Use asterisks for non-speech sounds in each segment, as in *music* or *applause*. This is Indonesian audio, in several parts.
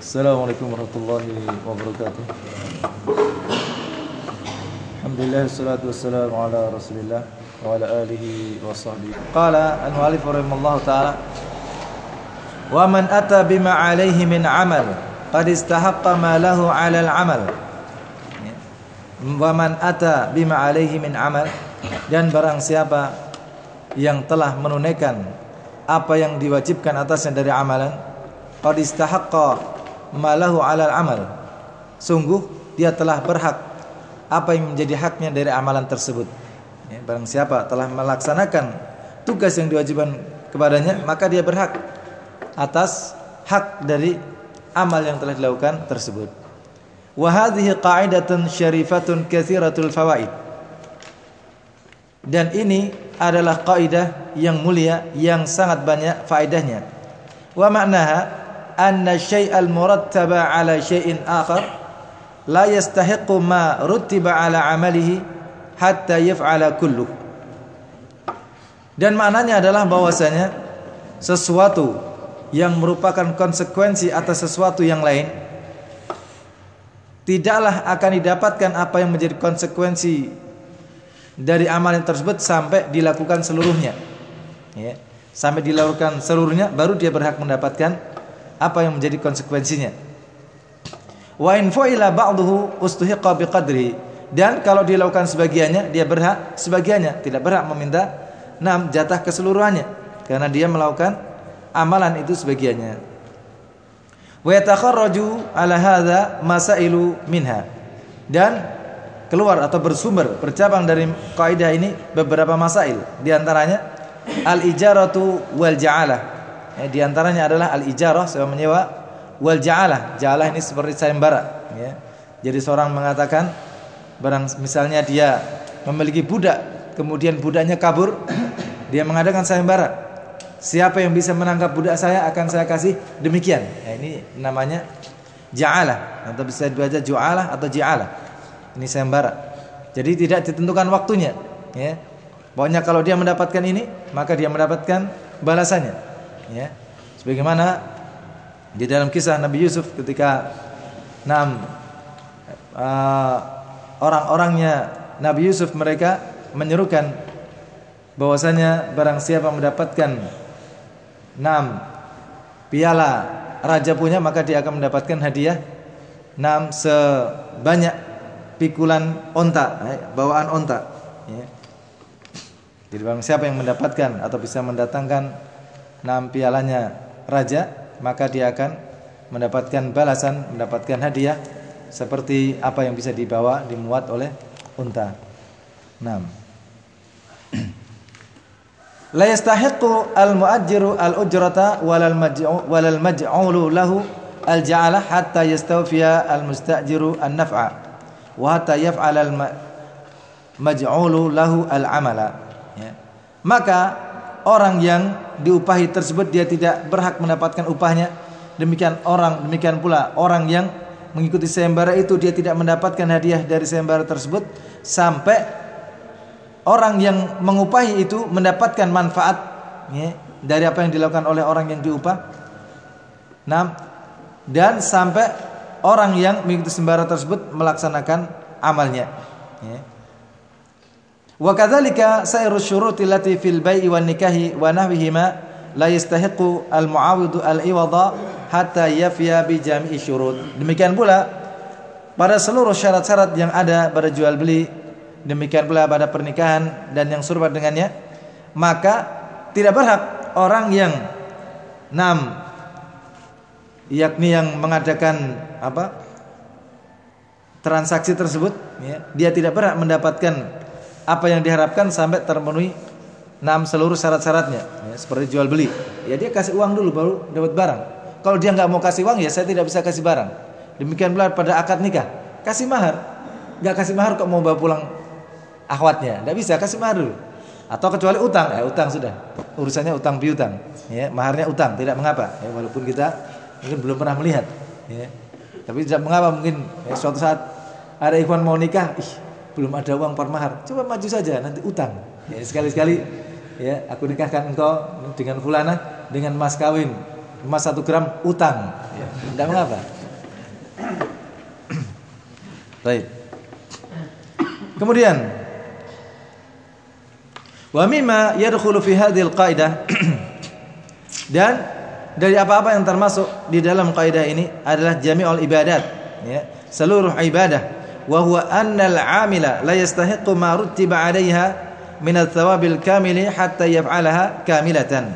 Assalamualaikum warahmatullahi wabarakatuh. Alhamdulillah wassalatu wassalamu ala Rasulillah wa ala alihi wa sahbihi. Qala al-mu'allif rahimallahu taala Wa man ata bima alaihi min amal qad istahaqqa ma lahu 'ala al-amal. Wa man ata bima alaihi min amal dan barang siapa yang telah menunaikan apa yang diwajibkan atasnya dari amalan qad istahaqqa ma lahu 'ala al-amal. Sungguh dia telah berhak apa yang menjadi haknya dari amalan tersebut. Ya, barang siapa telah melaksanakan tugas yang diwajibkan kepadanya, maka dia berhak atas hak dari amal yang telah dilakukan tersebut. Wa qa'idatun syarifatun katsiratul fawaid. Dan ini adalah kaidah yang mulia yang sangat banyak faedahnya. Wa ma'naha anna syai'al murattaba 'ala syai'in akhar la yastahiqu ma rutiba ala amalihi hatta yaf'ala kulluh. Dan maknanya adalah bahwasanya sesuatu yang merupakan konsekuensi atas sesuatu yang lain tidaklah akan didapatkan apa yang menjadi konsekuensi dari amalan tersebut sampai dilakukan seluruhnya. Ya. Sampai dilakukan seluruhnya baru dia berhak mendapatkan apa yang menjadi konsekuensinya. Wa in fa'ila ba'dahu ustuhiqa biqadri. Dan kalau dilakukan sebagiannya, dia berhak sebagiannya, tidak berhak meminta enam jatah keseluruhannya karena dia melakukan amalan itu sebagiannya. Wa yatakharraju ala hadza masailu minha. Dan keluar atau bersumber bercabang dari kaidah ini beberapa masail. Di antaranya al-ijaratu wal ja'alah. Ya, di antaranya adalah al-ijarah sewa menyewa wal ja'alah. Ja'alah ini seperti sayembara, ya. Jadi seorang mengatakan barang misalnya dia memiliki budak, kemudian budaknya kabur, *coughs* dia mengadakan sayembara. Siapa yang bisa menangkap budak saya akan saya kasih demikian. Ya, ini namanya ja'alah atau bisa dibaca ju'alah atau ji'alah. Ini sayembara. Jadi tidak ditentukan waktunya, ya. Pokoknya kalau dia mendapatkan ini, maka dia mendapatkan balasannya, ya. Sebagaimana di dalam kisah Nabi Yusuf ketika enam uh, orang-orangnya Nabi Yusuf mereka menyerukan bahwasanya barang siapa mendapatkan enam piala raja punya maka dia akan mendapatkan hadiah enam sebanyak pikulan onta eh, bawaan onta ya. jadi barang siapa yang mendapatkan atau bisa mendatangkan enam pialanya raja maka dia akan mendapatkan balasan, mendapatkan hadiah seperti apa yang bisa dibawa dimuat oleh unta. 6. *clears throat* La yastahiqu al-mu'ajjiru al-ujrata walal walal maj'ulu lahu al-ja'ala hatta yastawfiya al-mustajiru an-naf'a wa hatta yaf'ala al-maj'ulu lahu al-amala. Ya. Maka orang yang diupahi tersebut dia tidak berhak mendapatkan upahnya. Demikian orang, demikian pula orang yang mengikuti sayembara itu dia tidak mendapatkan hadiah dari sayembara tersebut sampai orang yang mengupahi itu mendapatkan manfaat ya, dari apa yang dilakukan oleh orang yang diupah. Nah, dan sampai orang yang mengikuti sayembara tersebut melaksanakan amalnya. Ya. Wa kadzalika sairu syuruti allati fil bai'i wan nikahi wa nahwihima la yastahiqu al mu'awidu al iwada hatta yafiya bi jami'i syurut. Demikian pula pada seluruh syarat-syarat yang ada pada jual beli, demikian pula pada pernikahan dan yang serupa dengannya, maka tidak berhak orang yang enam yakni yang mengadakan apa transaksi tersebut ya, dia tidak berhak mendapatkan apa yang diharapkan sampai terpenuhi enam seluruh syarat-syaratnya. Ya, seperti jual beli. Ya dia kasih uang dulu baru dapat barang. Kalau dia nggak mau kasih uang ya saya tidak bisa kasih barang. Demikian pula pada akad nikah. Kasih mahar. Nggak kasih mahar kok mau bawa pulang akhwatnya? Nggak bisa kasih mahar dulu. Atau kecuali utang. Ya utang sudah. Urusannya utang piutang. Ya maharnya utang. Tidak mengapa. Ya walaupun kita mungkin belum pernah melihat. Ya tapi tidak mengapa mungkin. Ya, suatu saat ada ikhwan mau nikah ih belum ada uang per mahar, coba maju saja nanti utang. Ya, sekali-sekali ya aku nikahkan engkau dengan fulana dengan mas kawin emas satu gram utang. Ya, tidak mengapa. Baik. Kemudian wa mimma yadkhulu fi hadhil dan dari apa-apa yang termasuk di dalam kaidah ini adalah jami'ul ibadat ya seluruh ibadah wa huwa annal 'amila la yastahiqqu ma rutiba 'alayha min al-thawabil kamili hatta yaf'alaha kamilatan.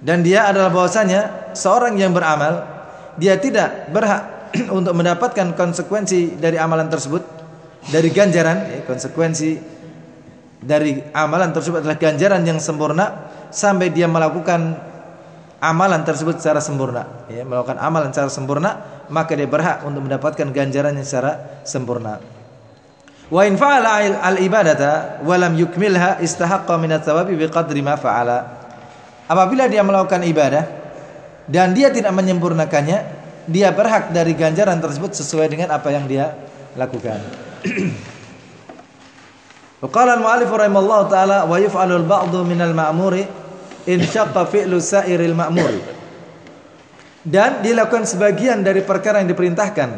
Dan dia adalah bahwasanya seorang yang beramal dia tidak berhak *clears throat* untuk mendapatkan konsekuensi dari amalan tersebut dari ganjaran ya, konsekuensi dari amalan tersebut adalah ganjaran yang sempurna sampai dia melakukan amalan tersebut secara sempurna ya melakukan amalan secara sempurna maka dia berhak untuk mendapatkan ganjarannya secara sempurna. Wa in fa'ala al ibadata wa lam yukmilha istahaqqa min at-thawabi biqadri ma fa'ala. Apabila dia melakukan ibadah dan dia tidak menyempurnakannya dia berhak dari ganjaran tersebut sesuai dengan apa yang dia lakukan. *clears throat* Wa al-mu'allif rahimallahu taala wa yuf'alu al-ba'du min al-ma'muri in syaqqa fi'lu sa'iril ma'mur dan dilakukan sebagian dari perkara yang diperintahkan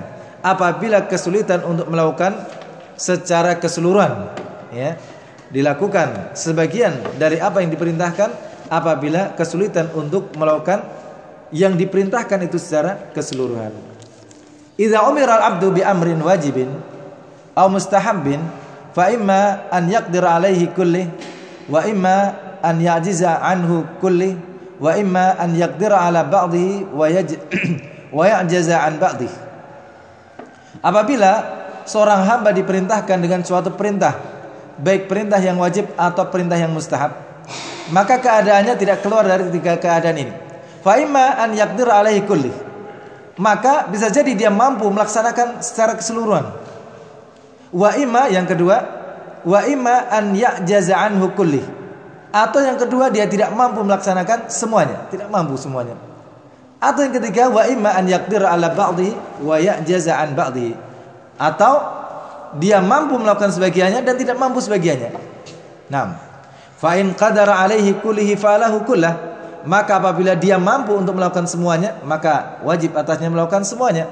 apabila kesulitan untuk melakukan secara keseluruhan ya. Dilakukan sebagian dari apa yang diperintahkan apabila kesulitan untuk melakukan yang diperintahkan itu secara keseluruhan. Idza umira al-'abdu bi amrin wajibin aw mustahabbin fa imma an yaqdir alaihi kulli wa imma an ya'jiza anhu kulli wa imma an yaqdira ala ba'dihi wa yaj *clears throat* wa ya'jaza an ba'dihi. Apabila seorang hamba diperintahkan dengan suatu perintah, baik perintah yang wajib atau perintah yang mustahab, maka keadaannya tidak keluar dari tiga keadaan ini. Fa imma an yaqdira alaihi kulli. Maka bisa jadi dia mampu melaksanakan secara keseluruhan. Wa imma yang kedua, wa imma an ya'jaza anhu kulli atau yang kedua dia tidak mampu melaksanakan semuanya, tidak mampu semuanya. Atau yang ketiga wa imma an yaqdir ala ba'dhi wa ya'jaza an ba'dhi. Atau dia mampu melakukan sebagiannya dan tidak mampu sebagiannya. Naam. Fa in qadara alaihi kullihi falahu kullah. Maka apabila dia mampu untuk melakukan semuanya, maka wajib atasnya melakukan semuanya.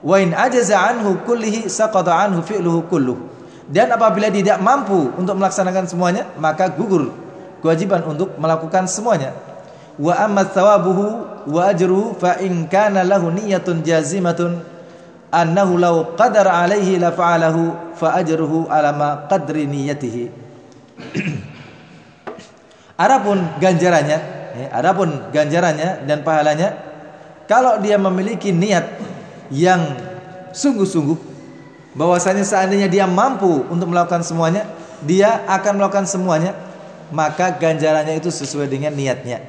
Wa in ajaza anhu kullihi saqata anhu fi'luhu kulluh. Dan apabila tidak mampu untuk melaksanakan semuanya, maka gugur kewajiban untuk melakukan semuanya. Wa amma thawabuhu wa ajruhu fa in kana lahu niyyatun jazimatun annahu law qadara alaihi la fa'alahu fa ajruhu ala ma qadri niyyatihi. *clears throat* Adapun ganjarannya, ya, adapun ganjarannya dan pahalanya kalau dia memiliki niat yang sungguh-sungguh bahwasanya seandainya dia mampu untuk melakukan semuanya, dia akan melakukan semuanya maka ganjarannya itu sesuai dengan niatnya.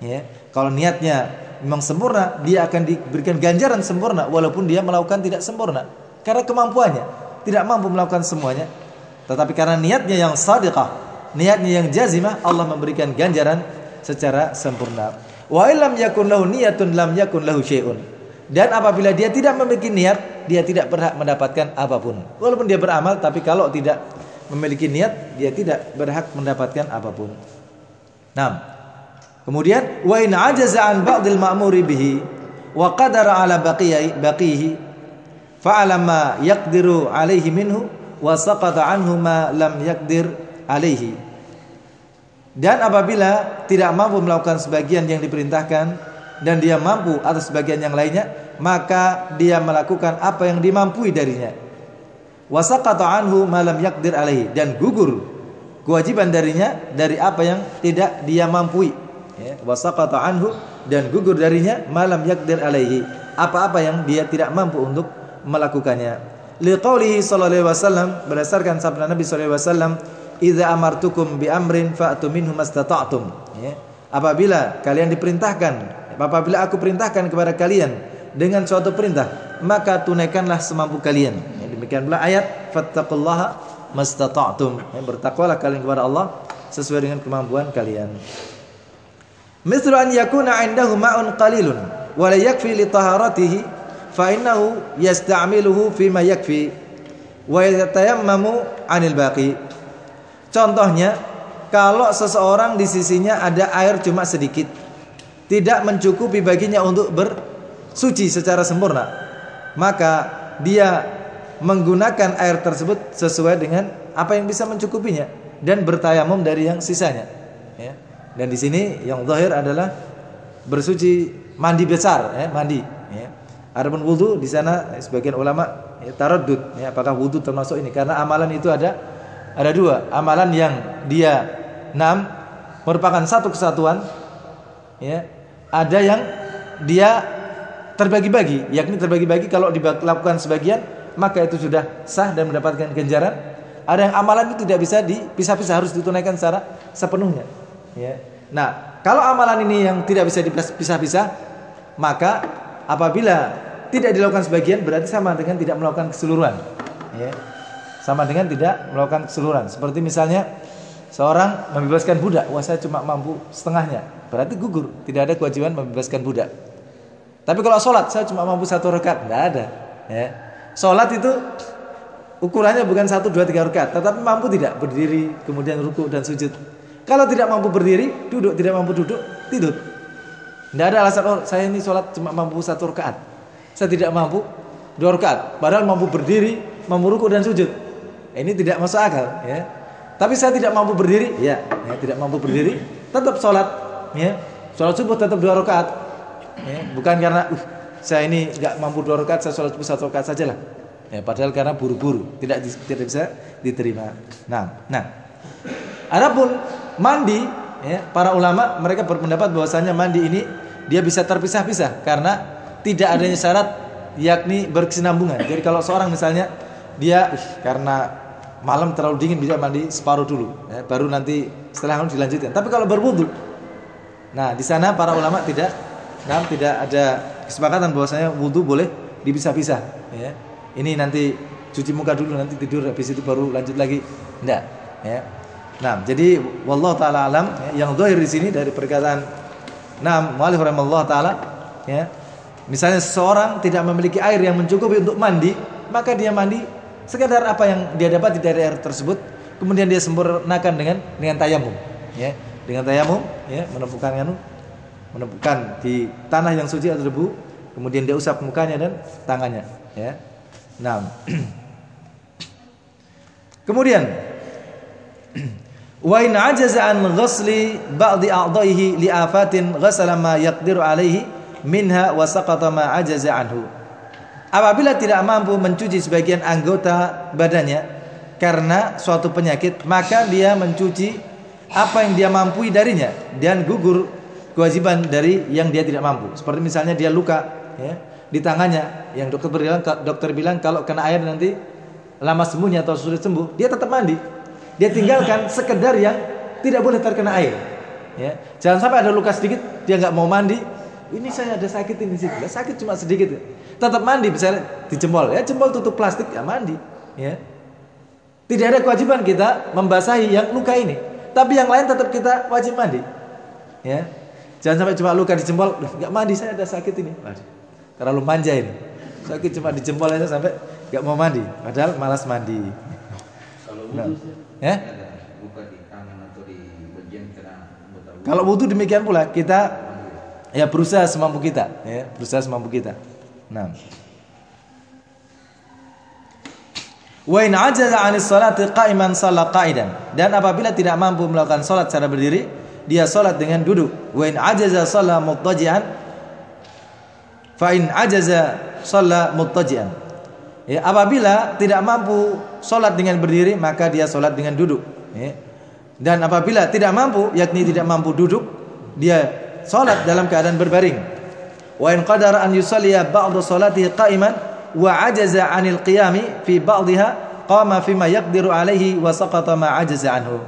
Ya. Kalau niatnya memang sempurna, dia akan diberikan ganjaran sempurna walaupun dia melakukan tidak sempurna karena kemampuannya tidak mampu melakukan semuanya. Tetapi karena niatnya yang sadiqah, niatnya yang jazimah, Allah memberikan ganjaran secara sempurna. Wa illam yakun lahu niyatun lam yakun lahu syai'un. Dan apabila dia tidak memiliki niat, dia tidak berhak mendapatkan apa pun. Walaupun dia beramal, tapi kalau tidak memiliki niat dia tidak berhak mendapatkan apa pun. Nah, kemudian wa in ajaza an ba'dil ma'muri bihi wa qadara ala baqiyi baqihi fa'ala ma yaqdiru alaihi minhu wa saqata anhu ma lam yaqdir alaihi. Dan apabila tidak mampu melakukan sebagian yang diperintahkan dan dia mampu atas sebagian yang lainnya, maka dia melakukan apa yang dimampui darinya wasaqata anhu malam yakdir alaihi. Dan gugur kewajiban darinya dari apa yang tidak dia mampu ya wasaqata anhu dan gugur darinya malam yakdir alaihi. Apa-apa yang dia tidak mampu untuk melakukannya. Liqaulihi sallallahu alaihi wasallam berdasarkan sabda Nabi sallallahu alaihi wasallam idza amartukum bi amrin fa'tu minhu mastata'tum. Ya apabila kalian diperintahkan apabila aku perintahkan kepada kalian dengan suatu perintah maka tunaikanlah semampu kalian Demikian pula ayat fattaqullaha mastata'tum. Bertakwalah kalian kepada Allah sesuai dengan kemampuan kalian. Mithlu an yakuna 'indahu ma'un qalilun wa la yakfi li taharatihi fa innahu yasta'miluhu fi ma yakfi wa yatayammamu 'anil baqi. Contohnya, kalau seseorang di sisinya ada air cuma sedikit, tidak mencukupi baginya untuk bersuci secara sempurna, maka dia menggunakan air tersebut sesuai dengan apa yang bisa mencukupinya dan bertayamum dari yang sisanya. Ya. Dan di sini yang zahir adalah bersuci mandi besar, ya, mandi. Ya. Adapun wudhu di sana sebagian ulama ya, taradud, ya, apakah wudhu termasuk ini? Karena amalan itu ada ada dua, amalan yang dia enam merupakan satu kesatuan, ya. Ada yang dia terbagi-bagi, yakni terbagi-bagi kalau dilakukan sebagian maka itu sudah sah dan mendapatkan ganjaran. Ada yang amalan itu tidak bisa dipisah-pisah harus ditunaikan secara sepenuhnya. Ya. Nah, kalau amalan ini yang tidak bisa dipisah-pisah, maka apabila tidak dilakukan sebagian berarti sama dengan tidak melakukan keseluruhan. Ya. Sama dengan tidak melakukan keseluruhan. Seperti misalnya seorang membebaskan budak, wah saya cuma mampu setengahnya, berarti gugur, tidak ada kewajiban membebaskan budak. Tapi kalau sholat saya cuma mampu satu rakaat, tidak ada. Ya. Sholat itu ukurannya bukan satu dua tiga rakaat, tetapi mampu tidak berdiri, kemudian ruku dan sujud. Kalau tidak mampu berdiri, duduk, tidak mampu duduk, tidur. Tidak ada alasan oh saya ini sholat cuma mampu satu rakaat, saya tidak mampu dua rakaat. Padahal mampu berdiri, mampu ruku dan sujud. Ini tidak masuk akal, ya. Tapi saya tidak mampu berdiri, ya, ya tidak mampu berdiri, tetap sholat, ya. Sholat subuh tetap dua rakaat, ya. Bukan karena uh, saya ini nggak mampu dua rakaat, saya sholat satu rakaat saja lah. Ya, padahal karena buru-buru tidak tidak bisa diterima. Nah, nah. Adapun mandi, ya, para ulama mereka berpendapat bahwasanya mandi ini dia bisa terpisah-pisah karena tidak adanya syarat yakni berkesinambungan. Jadi kalau seorang misalnya dia karena malam terlalu dingin bisa mandi separuh dulu, ya, baru nanti setelah itu dilanjutkan. Tapi kalau berwudu, nah di sana para ulama tidak, nah, tidak ada kesepakatan bahwasanya wudhu boleh dipisah-pisah. Ya. Ini nanti cuci muka dulu, nanti tidur, habis itu baru lanjut lagi. Tidak. Ya. Nah, jadi wallah taala alam ya, yang zahir di sini dari perkataan Nah, mualif rahimahullah taala ya. Misalnya seseorang tidak memiliki air yang mencukupi untuk mandi, maka dia mandi sekedar apa yang dia dapat dari air tersebut, kemudian dia sempurnakan dengan dengan tayamum, ya. Dengan tayamum, ya, menepukan anu menepukan di tanah yang suci atau debu, kemudian dia usap mukanya dan tangannya, ya. Nah. *clears throat* kemudian *clears throat* wa in ajaza an ghasli ba'di a'dha'ihi li afatin ghasala ma yaqdiru alaihi minha wa saqata ma ajaza anhu apabila tidak mampu mencuci sebagian anggota badannya karena suatu penyakit maka dia mencuci apa yang dia mampu darinya dan gugur kewajiban dari yang dia tidak mampu. Seperti misalnya dia luka ya, di tangannya, yang dokter bilang dokter bilang kalau kena air nanti lama sembuhnya atau sulit sembuh, dia tetap mandi. Dia tinggalkan *laughs* sekedar yang tidak boleh terkena air. Ya. Jangan sampai ada luka sedikit dia nggak mau mandi. Ini saya ada sakit ini sih, sakit cuma sedikit. Tetap mandi bisa dijempol ya, jempol tutup plastik ya mandi. Ya. Tidak ada kewajiban kita membasahi yang luka ini, tapi yang lain tetap kita wajib mandi. Ya. Jangan sampai cuma luka di jempol, nggak mandi saya ada sakit ini. Terlalu manja ini. Sakit cuma di jempol aja sampai nggak mau mandi, padahal malas mandi. Kalau nah. ya? Kalau wudhu demikian pula kita ya berusaha semampu kita, ya berusaha semampu kita. Nah. Wa in ajaza 'anis salati qa'iman shalla qa'idan. Dan apabila tidak mampu melakukan salat secara berdiri, dia salat dengan duduk. Wa in ajaza shalla muttaji'an fa in ajaza shalla muttaji'an. Ya, apabila tidak mampu salat dengan berdiri, maka dia salat dengan duduk. Ya. Dan apabila tidak mampu, yakni tidak mampu duduk, dia salat dalam keadaan berbaring. Wa in qadara an yusalliya ba'da salatihi qa'iman wa ajaza 'anil qiyami fi ba'dihha qama fima yaqdiru alaihi wa saqata ma ajaza anhu.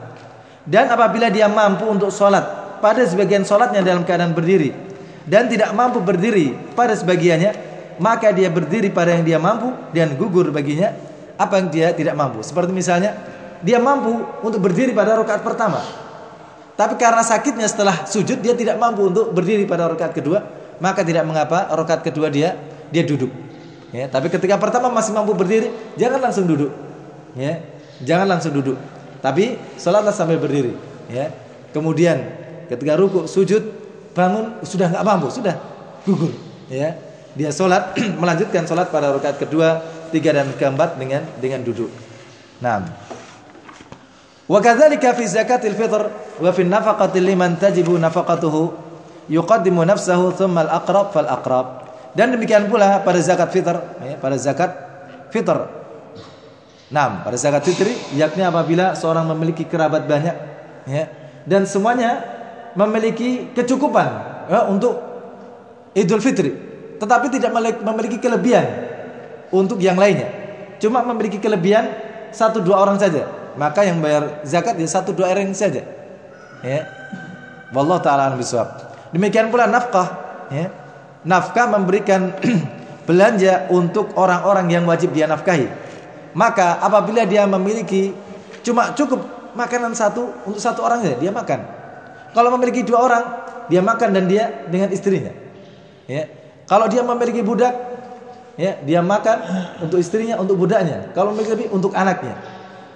Dan apabila dia mampu untuk sholat pada sebagian sholatnya dalam keadaan berdiri dan tidak mampu berdiri pada sebagiannya, maka dia berdiri pada yang dia mampu dan gugur baginya apa yang dia tidak mampu. Seperti misalnya dia mampu untuk berdiri pada rakaat pertama, tapi karena sakitnya setelah sujud dia tidak mampu untuk berdiri pada rakaat kedua, maka tidak mengapa rakaat kedua dia dia duduk. Ya, tapi ketika pertama masih mampu berdiri, jangan langsung duduk. Ya, jangan langsung duduk. Tapi sholatlah sambil berdiri. Ya. Kemudian ketika ruku sujud bangun sudah nggak mampu, sudah gugur, ya. Dia sholat *clears throat* melanjutkan sholat pada rakaat kedua, tiga dan keempat dengan dengan duduk. Nah, wa kadzalika fi zakatil fitr wa fi nafaqati liman tajibu nafaqatuhu yuqaddimu nafsahu thumma al-aqrab fal aqrab. Dan demikian pula pada zakat fitr, ya, pada zakat fitr. Nah, pada zakat fitri yakni apabila seorang memiliki kerabat banyak, ya, dan semuanya memiliki kecukupan ya, untuk Idul Fitri, tetapi tidak memiliki kelebihan untuk yang lainnya. Cuma memiliki kelebihan satu dua orang saja, maka yang bayar zakat ya satu dua orang saja. Ya. Wallahu taala bisawab. Demikian pula nafkah, ya. Nafkah memberikan *clears throat* belanja untuk orang-orang yang wajib dia nafkahi. Maka apabila dia memiliki cuma cukup makanan satu untuk satu orang saja dia makan. Kalau memiliki dua orang, dia makan dan dia dengan istrinya. Ya. Kalau dia memiliki budak, ya, dia makan untuk istrinya, untuk budaknya. Kalau memiliki lebih untuk anaknya.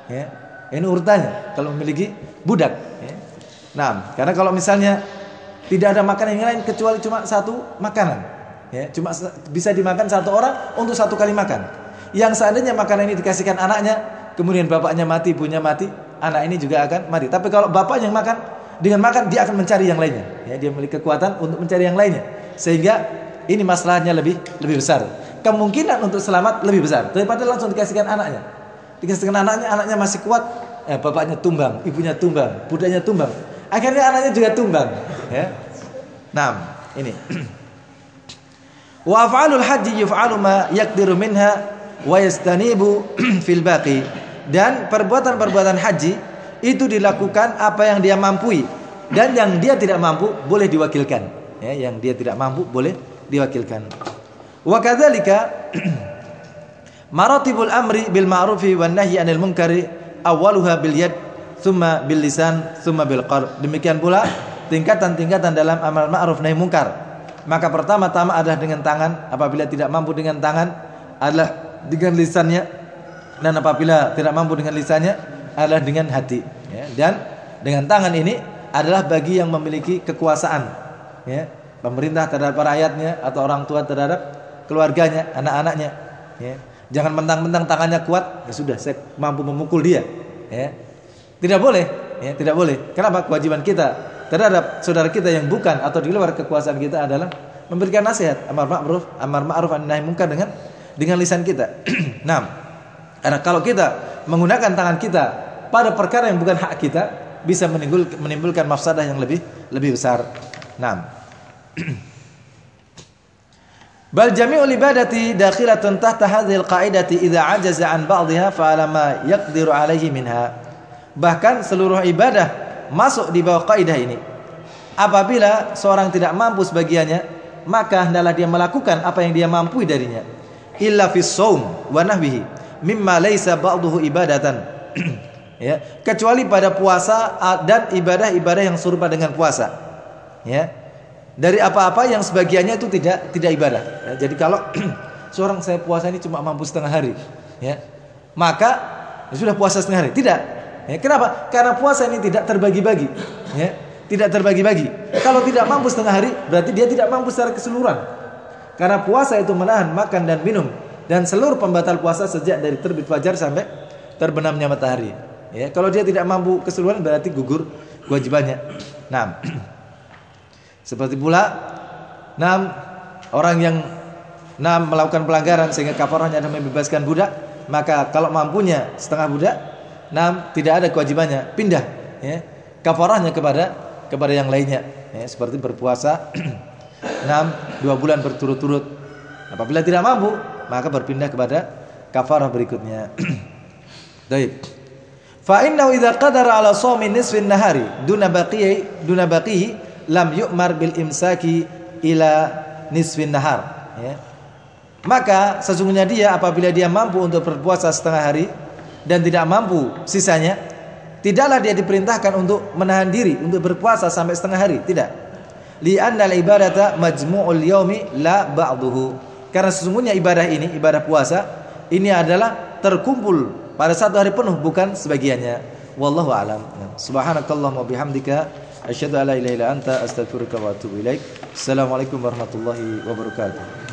Ya. Ini urutannya kalau memiliki budak, ya. Nah, karena kalau misalnya tidak ada makanan yang lain kecuali cuma satu makanan, ya, cuma bisa dimakan satu orang untuk satu kali makan. Yang seandainya makanan ini dikasihkan anaknya, kemudian bapaknya mati, ibunya mati, anak ini juga akan mati. Tapi kalau bapak yang makan, dengan makan dia akan mencari yang lainnya. Ya, dia memiliki kekuatan untuk mencari yang lainnya. Sehingga ini masalahnya lebih lebih besar. Kemungkinan untuk selamat lebih besar daripada langsung dikasihkan anaknya. Dikasihkan anaknya, anaknya masih kuat, eh, bapaknya tumbang, ibunya tumbang, budaknya tumbang. Akhirnya anaknya juga tumbang. Ya. Nah, ini. *clears throat* Wa haji yuf'alu ma yaqdiru minha wa yastanibu *clears throat* fil baqi. Dan perbuatan-perbuatan haji itu dilakukan apa yang dia mampu dan yang dia tidak mampu boleh diwakilkan. Ya yang dia tidak mampu boleh diwakilkan. Wa kadzalika *clears throat* maratibul amri bil ma'rufi wan nahyi anil munkari awwaluha bil yad thumma bil lisan thumma bil qalb. Demikian pula tingkatan-tingkatan dalam amal ma'ruf nahi munkar maka pertama-tama adalah dengan tangan. Apabila tidak mampu dengan tangan adalah dengan lisannya. Dan apabila tidak mampu dengan lisannya adalah dengan hati. Ya. dan dengan tangan ini adalah bagi yang memiliki kekuasaan. Ya pemerintah terhadap rakyatnya atau orang tua terhadap keluarganya anak-anaknya. Ya jangan mentang-mentang tangannya kuat ya sudah saya mampu memukul dia. Ya tidak boleh. Ya tidak boleh. Kenapa? Kewajiban kita terhadap saudara kita yang bukan atau di luar kekuasaan kita adalah memberikan nasihat. Amar ma'ruf amar ma'ruf nahi munkar dengan dengan lisan kita. *clears throat* nah, karena kalau kita menggunakan tangan kita pada perkara yang bukan hak kita, bisa menimbulkan, mafsadah yang lebih lebih besar. Nah. *clears throat* Bal jami'ul ibadati dakhilatun tahta hadhihi al-qa'idati idza ajaza an ba'dihha fa ala ma yaqdiru alaihi minha. Bahkan seluruh ibadah masuk di bawah kaidah ini. Apabila seorang tidak mampu sebagiannya, maka hendaklah dia melakukan apa yang dia mampu darinya illa fi saum wa nahwihi mimma laysa ba'dahu ibadatan. *clears throat* Ya kecuali pada puasa dan ibadah-ibadah yang serupa dengan puasa. Ya dari apa-apa yang sebagiannya itu tidak tidak ibadah. Ya, jadi kalau *clears throat* seorang saya puasa ini cuma mampu setengah hari ya maka ya sudah puasa setengah hari. Tidak. Ya kenapa? Karena puasa ini tidak terbagi-bagi ya tidak terbagi-bagi. Kalau tidak mampu setengah hari berarti dia tidak mampu secara keseluruhan karena puasa itu menahan makan dan minum dan seluruh pembatal puasa sejak dari terbit fajar sampai terbenamnya matahari. Ya, kalau dia tidak mampu keseluruhan berarti gugur kewajibannya. Nah, *clears throat* seperti pula enam orang yang enam melakukan pelanggaran sehingga kafarahnya adalah membebaskan budak, maka kalau mampunya setengah budak, enam tidak ada kewajibannya, pindah ya, kafarahnya kepada kepada yang lainnya. Ya, seperti berpuasa *clears throat* enam dua bulan berturut-turut. Apabila tidak mampu, maka berpindah kepada kafarah berikutnya. *clears throat* Baik. Fa innahu idza qadara ala shaumi nisfin nahari duna baqiyi duna lam yu'mar bil imsaki ila nisfin nahar ya. Maka sesungguhnya dia apabila dia mampu untuk berpuasa setengah hari dan tidak mampu sisanya, tidaklah dia diperintahkan untuk menahan diri untuk berpuasa sampai setengah hari, tidak li'anna al-ibadata majmu'ul yaumi la ba'duhu. Karena sesungguhnya ibadah ini, ibadah puasa ini adalah terkumpul pada satu hari penuh bukan sebagiannya. Wallahu a'lam. Subhanakallahumma bihamdika Asyhadu an la ilaha illa anta astaghfiruka wa atubu ilaik. Assalamualaikum warahmatullahi wabarakatuh.